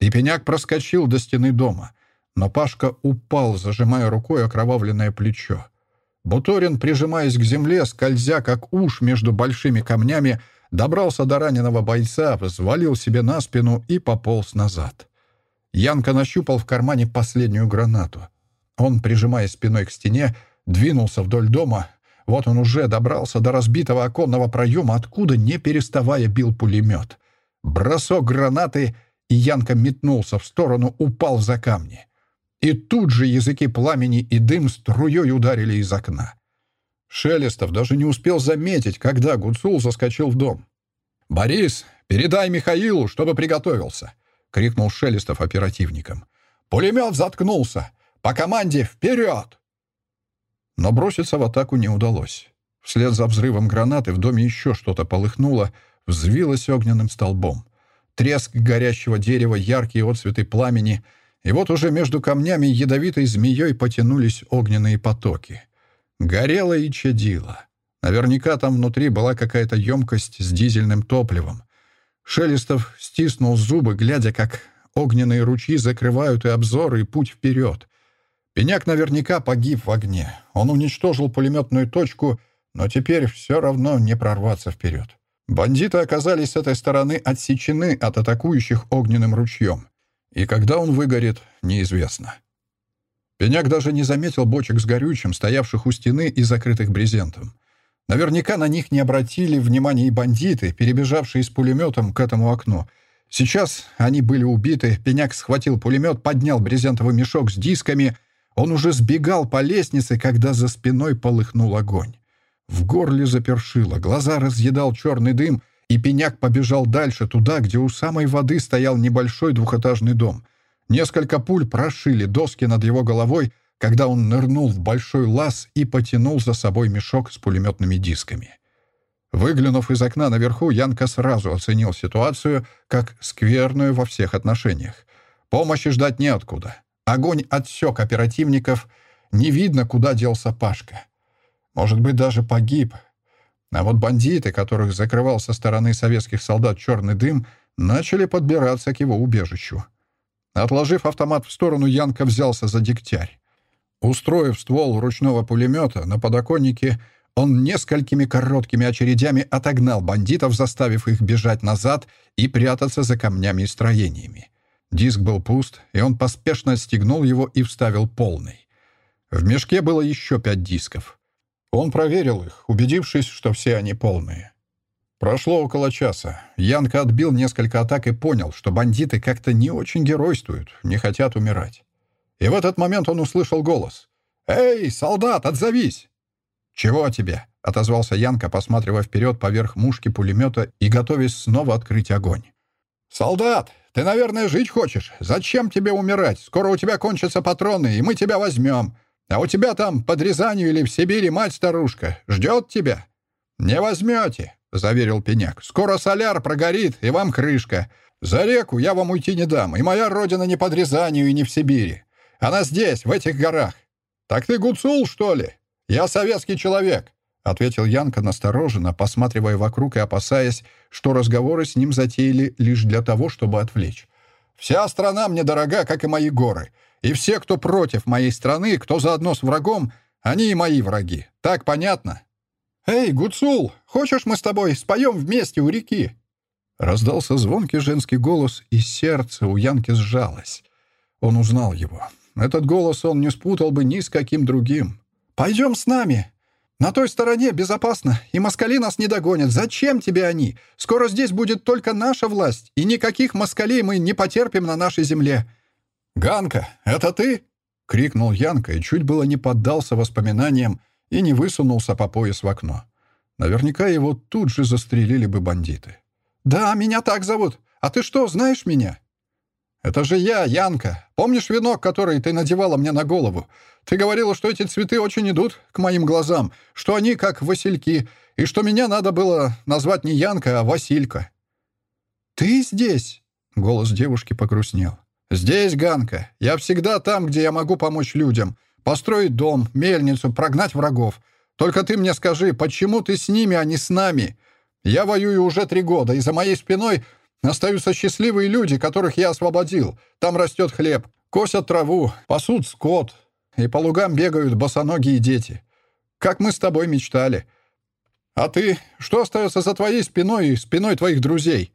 И пеняк проскочил до стены дома. Но Пашка упал, зажимая рукой окровавленное плечо. Буторин, прижимаясь к земле, скользя как уж между большими камнями, добрался до раненого бойца, взвалил себе на спину и пополз назад. Янка нащупал в кармане последнюю гранату. Он, прижимаясь спиной к стене, двинулся вдоль дома, вот он уже добрался до разбитого оконного проема, откуда, не переставая, бил пулемет. Бросок гранаты, и Янка метнулся в сторону, упал за камни. И тут же языки пламени и дым струей ударили из окна. Шелестов даже не успел заметить, когда Гуцул заскочил в дом. «Борис, передай Михаилу, чтобы приготовился!» — крикнул Шелестов оперативникам. «Пулемет заткнулся! По команде вперед!» Но броситься в атаку не удалось. Вслед за взрывом гранаты в доме еще что-то полыхнуло, взвилось огненным столбом. Треск горящего дерева, яркие отцветы пламени, и вот уже между камнями ядовитой змеей потянулись огненные потоки. Горело и чадило. Наверняка там внутри была какая-то емкость с дизельным топливом. Шелестов стиснул зубы, глядя, как огненные ручьи закрывают и обзор, и путь вперед. Пеняк наверняка погиб в огне. Он уничтожил пулеметную точку, но теперь все равно не прорваться вперед. Бандиты оказались с этой стороны отсечены от атакующих огненным ручьем. И когда он выгорит, неизвестно. Пеняк даже не заметил бочек с горючим, стоявших у стены и закрытых брезентом. Наверняка на них не обратили внимания и бандиты, перебежавшие с пулеметом к этому окну. Сейчас они были убиты, Пеняк схватил пулемет, поднял брезентовый мешок с дисками — он уже сбегал по лестнице, когда за спиной полыхнул огонь. В горле запершило, глаза разъедал черный дым, и пеняк побежал дальше, туда, где у самой воды стоял небольшой двухэтажный дом. Несколько пуль прошили доски над его головой, когда он нырнул в большой лаз и потянул за собой мешок с пулеметными дисками. Выглянув из окна наверху, Янка сразу оценил ситуацию как скверную во всех отношениях. Помощи ждать неоткуда. Огонь отсек оперативников. Не видно, куда делся Пашка. Может быть, даже погиб. А вот бандиты, которых закрывал со стороны советских солдат черный дым, начали подбираться к его убежищу. Отложив автомат в сторону, Янка взялся за дегтярь. Устроив ствол ручного пулемета на подоконнике, он несколькими короткими очередями отогнал бандитов, заставив их бежать назад и прятаться за камнями и строениями. Диск был пуст, и он поспешно отстегнул его и вставил полный. В мешке было еще пять дисков. Он проверил их, убедившись, что все они полные. Прошло около часа. Янка отбил несколько атак и понял, что бандиты как-то не очень геройствуют, не хотят умирать. И в этот момент он услышал голос. «Эй, солдат, отзовись!» «Чего тебе?» — отозвался Янка, посматривая вперед поверх мушки пулемета и готовясь снова открыть огонь. «Солдат, ты, наверное, жить хочешь. Зачем тебе умирать? Скоро у тебя кончатся патроны, и мы тебя возьмем. А у тебя там под Рязанью или в Сибири мать-старушка. Ждет тебя». «Не возьмете», — заверил Пеняк. «Скоро соляр прогорит, и вам крышка. За реку я вам уйти не дам, и моя родина не под Рязанью и не в Сибири. Она здесь, в этих горах. Так ты гуцул, что ли? Я советский человек. — ответил Янка настороженно, посматривая вокруг и опасаясь, что разговоры с ним затеяли лишь для того, чтобы отвлечь. «Вся страна мне дорога, как и мои горы. И все, кто против моей страны, кто заодно с врагом, они и мои враги. Так понятно?» «Эй, Гуцул, хочешь мы с тобой споем вместе у реки?» Раздался звонкий женский голос, и сердце у Янки сжалось. Он узнал его. Этот голос он не спутал бы ни с каким другим. «Пойдем с нами!» «На той стороне безопасно, и москали нас не догонят. Зачем тебе они? Скоро здесь будет только наша власть, и никаких москалей мы не потерпим на нашей земле». «Ганка, это ты?» — крикнул Янка и чуть было не поддался воспоминаниям и не высунулся по пояс в окно. Наверняка его тут же застрелили бы бандиты. «Да, меня так зовут. А ты что, знаешь меня?» «Это же я, Янка. Помнишь венок, который ты надевала мне на голову? Ты говорила, что эти цветы очень идут к моим глазам, что они как васильки, и что меня надо было назвать не Янка, а Василька». «Ты здесь?» — голос девушки погрустнел. «Здесь, Ганка. Я всегда там, где я могу помочь людям. Построить дом, мельницу, прогнать врагов. Только ты мне скажи, почему ты с ними, а не с нами? Я воюю уже три года, и за моей спиной Остаются счастливые люди, которых я освободил. Там растет хлеб, косят траву, пасут скот, и по лугам бегают босоногие дети. Как мы с тобой мечтали. А ты? Что остается за твоей спиной и спиной твоих друзей?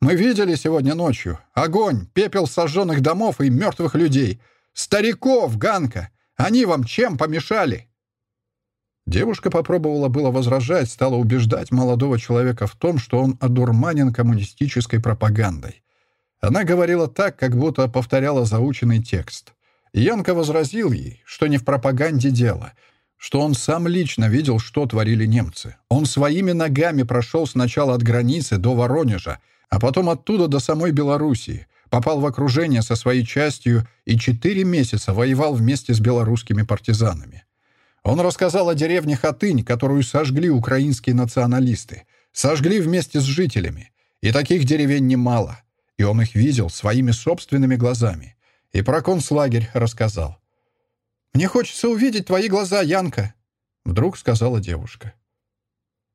Мы видели сегодня ночью. Огонь, пепел сожженных домов и мертвых людей. Стариков, Ганка! Они вам чем помешали?» Девушка попробовала было возражать, стала убеждать молодого человека в том, что он одурманен коммунистической пропагандой. Она говорила так, как будто повторяла заученный текст. Янка возразил ей, что не в пропаганде дело, что он сам лично видел, что творили немцы. Он своими ногами прошел сначала от границы до Воронежа, а потом оттуда до самой Белоруссии, попал в окружение со своей частью и четыре месяца воевал вместе с белорусскими партизанами. Он рассказал о деревне Хатынь, которую сожгли украинские националисты. Сожгли вместе с жителями. И таких деревень немало. И он их видел своими собственными глазами. И про концлагерь рассказал. «Мне хочется увидеть твои глаза, Янка», — вдруг сказала девушка.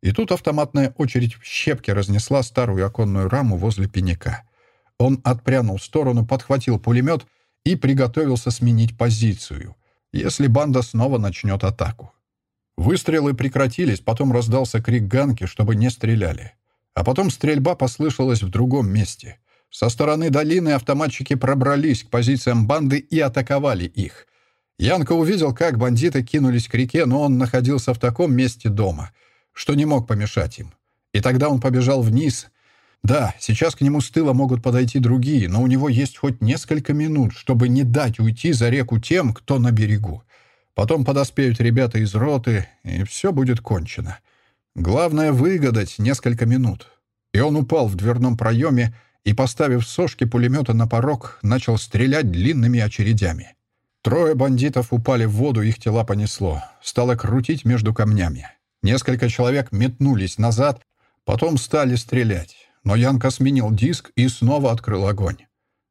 И тут автоматная очередь в щепке разнесла старую оконную раму возле пенека. Он отпрянул в сторону, подхватил пулемет и приготовился сменить позицию — если банда снова начнет атаку. Выстрелы прекратились, потом раздался крик Ганки, чтобы не стреляли. А потом стрельба послышалась в другом месте. Со стороны долины автоматчики пробрались к позициям банды и атаковали их. Янка увидел, как бандиты кинулись к реке, но он находился в таком месте дома, что не мог помешать им. И тогда он побежал вниз, да, сейчас к нему с тыла могут подойти другие, но у него есть хоть несколько минут, чтобы не дать уйти за реку тем, кто на берегу. Потом подоспеют ребята из роты, и все будет кончено. Главное — выгадать несколько минут. И он упал в дверном проеме и, поставив сошки пулемета на порог, начал стрелять длинными очередями. Трое бандитов упали в воду, их тела понесло. Стало крутить между камнями. Несколько человек метнулись назад, потом стали стрелять. Но Янка сменил диск и снова открыл огонь.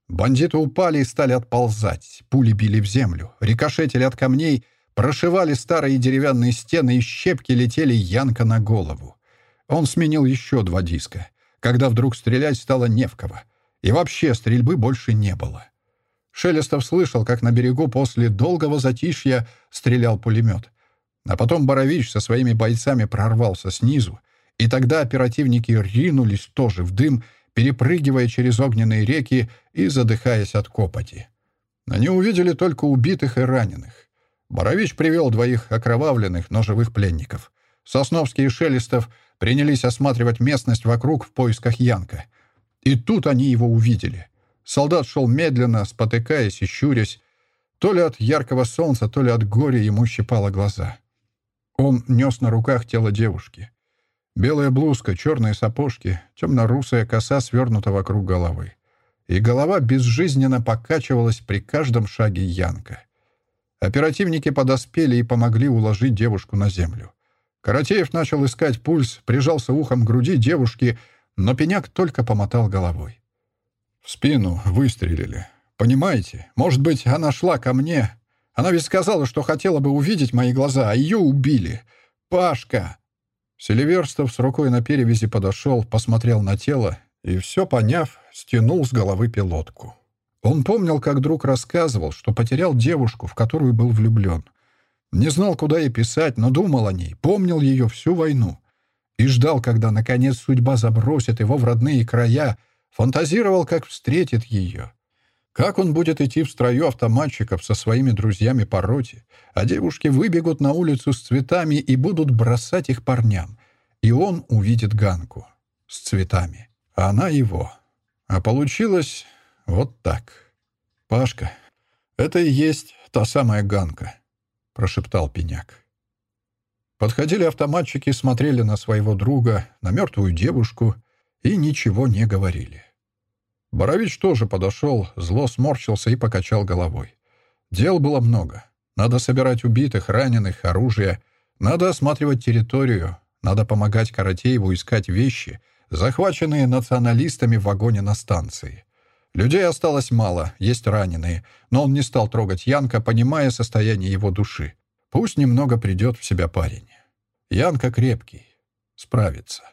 Бандиты упали и стали отползать. Пули били в землю, рикошетили от камней, прошивали старые деревянные стены, и щепки летели Янка на голову. Он сменил еще два диска, когда вдруг стрелять стало не в кого. И вообще стрельбы больше не было. Шелестов слышал, как на берегу после долгого затишья стрелял пулемет. А потом Борович со своими бойцами прорвался снизу, и тогда оперативники ринулись тоже в дым, перепрыгивая через огненные реки и задыхаясь от копоти. Они увидели только убитых и раненых. Борович привел двоих окровавленных, но живых пленников. Сосновский и Шелестов принялись осматривать местность вокруг в поисках Янка. И тут они его увидели. Солдат шел медленно, спотыкаясь и щурясь. То ли от яркого солнца, то ли от горя ему щипало глаза. Он нес на руках тело девушки. Белая блузка, черные сапожки, темно-русая коса свернута вокруг головы. И голова безжизненно покачивалась при каждом шаге Янка. Оперативники подоспели и помогли уложить девушку на землю. Каратеев начал искать пульс, прижался ухом к груди девушки, но пеняк только помотал головой. В спину выстрелили. Понимаете? Может быть, она шла ко мне. Она ведь сказала, что хотела бы увидеть мои глаза, а ее убили. Пашка! Селиверстов с рукой на перевязи подошел, посмотрел на тело и, все поняв, стянул с головы пилотку. Он помнил, как друг рассказывал, что потерял девушку, в которую был влюблен. Не знал, куда ей писать, но думал о ней, помнил ее всю войну. И ждал, когда, наконец, судьба забросит его в родные края, фантазировал, как встретит ее. Как он будет идти в строю автоматчиков со своими друзьями по роте, а девушки выбегут на улицу с цветами и будут бросать их парням. И он увидит Ганку с цветами, а она его. А получилось вот так. «Пашка, это и есть та самая Ганка», — прошептал Пеняк. Подходили автоматчики, смотрели на своего друга, на мертвую девушку и ничего не говорили. Борович тоже подошел, зло сморщился и покачал головой. Дел было много. Надо собирать убитых, раненых, оружие. Надо осматривать территорию. Надо помогать Каратееву искать вещи, захваченные националистами в вагоне на станции. Людей осталось мало, есть раненые, но он не стал трогать Янка, понимая состояние его души. Пусть немного придет в себя парень. Янка крепкий. Справится.